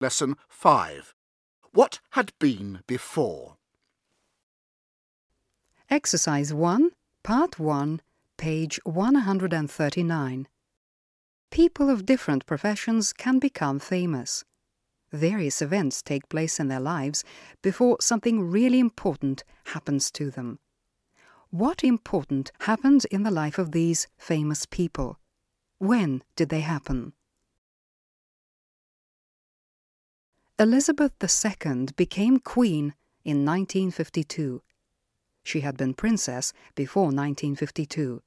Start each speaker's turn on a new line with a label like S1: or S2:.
S1: Lesson 5. What had been before?
S2: Exercise 1, Part 1, page 139. People of different professions can become famous. Various events take place in their lives before something really important happens to them. What important happened in the life of these famous people? When did they happen? Elizabeth II became queen in 1952. She had been princess before 1952.